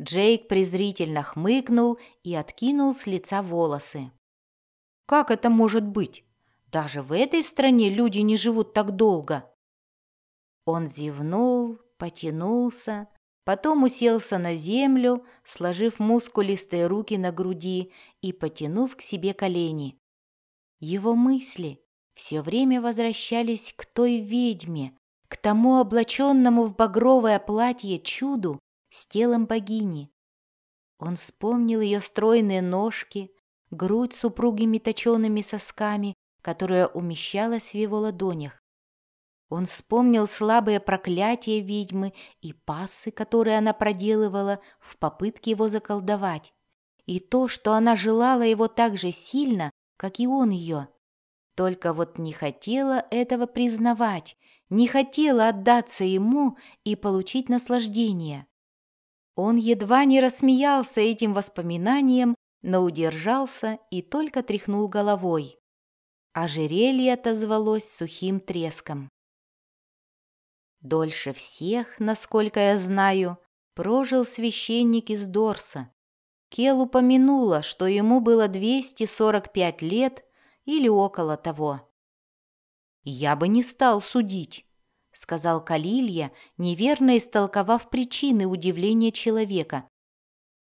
Джейк презрительно хмыкнул и откинул с лица волосы. «Как это может быть? Даже в этой стране люди не живут так долго». Он зевнул, потянулся, потом уселся на землю, сложив мускулистые руки на груди и потянув к себе колени. Его мысли все время возвращались к той ведьме, к тому облаченному в багровое платье чуду с телом богини. Он вспомнил ее стройные ножки, грудь с упругими точеными сосками, которая умещалась в его ладонях. Он вспомнил слабое проклятие ведьмы и пассы, которые она проделывала в попытке его заколдовать, и то, что она желала его так же сильно, как и он ее. Только вот не хотела этого признавать, не хотела отдаться ему и получить наслаждение. Он едва не рассмеялся этим воспоминанием, но удержался и только тряхнул головой. Ожерелье отозвалось сухим треском. Дольше всех, насколько я знаю, прожил священник из Дорса. Кел упомянула, что ему было 245 лет или около того. «Я бы не стал судить», — сказал Калилья, неверно истолковав причины удивления человека,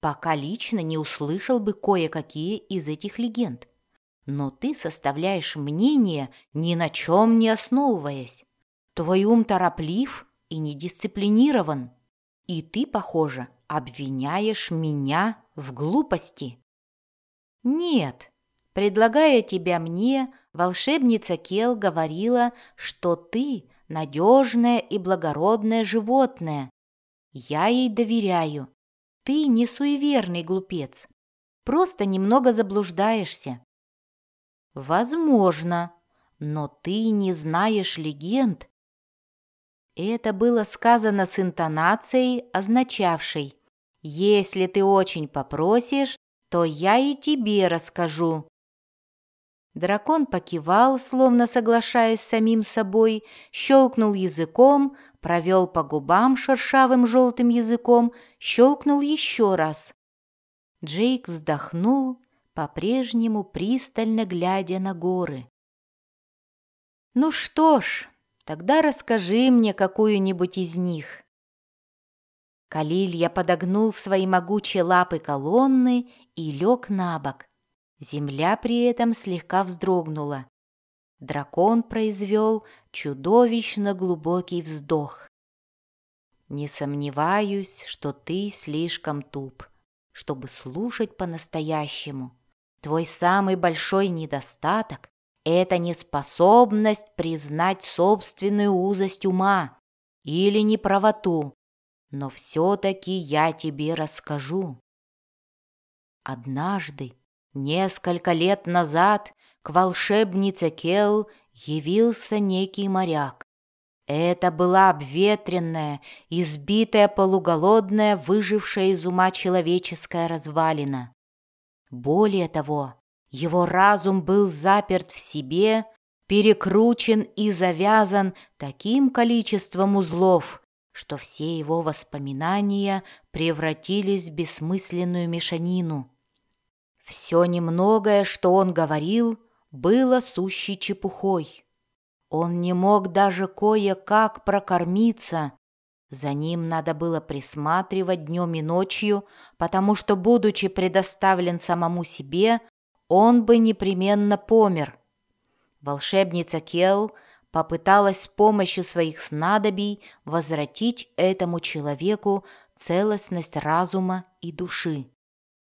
пока лично не услышал бы кое-какие из этих легенд. Но ты составляешь мнение, ни на чем не основываясь. Твой ум тороплив и недисциплинирован, и ты, похоже, обвиняешь меня в глупости. Нет, Предлагая тебя мне, волшебница Кел говорила, что ты надежное и благородное животное. Я ей доверяю. Ты не суеверный глупец. Просто немного заблуждаешься. Возможно, но ты не знаешь легенд. Это было сказано с интонацией, означавшей «Если ты очень попросишь, то я и тебе расскажу». Дракон покивал, словно соглашаясь с самим собой, щелкнул языком, провел по губам шершавым желтым языком, щелкнул еще раз. Джейк вздохнул, по-прежнему пристально глядя на горы. «Ну что ж, тогда расскажи мне какую-нибудь из них». Калилья подогнул свои могучие лапы колонны и лег на бок, Земля при этом слегка вздрогнула. Дракон произвел чудовищно глубокий вздох. «Не сомневаюсь, что ты слишком туп, чтобы слушать по-настоящему. Твой самый большой недостаток — это неспособность признать собственную узость ума или неправоту, но все-таки я тебе расскажу. Однажды Несколько лет назад к волшебнице Кел явился некий моряк. Это была обветренная, избитая полуголодная, выжившая из ума человеческая развалина. Более того, его разум был заперт в себе, перекручен и завязан таким количеством узлов, что все его воспоминания превратились в бессмысленную мешанину. Все немногое, что он говорил, было сущей чепухой. Он не мог даже кое-как прокормиться. За ним надо было присматривать днем и ночью, потому что, будучи предоставлен самому себе, он бы непременно помер. Волшебница Кел попыталась с помощью своих снадобий возвратить этому человеку целостность разума и души.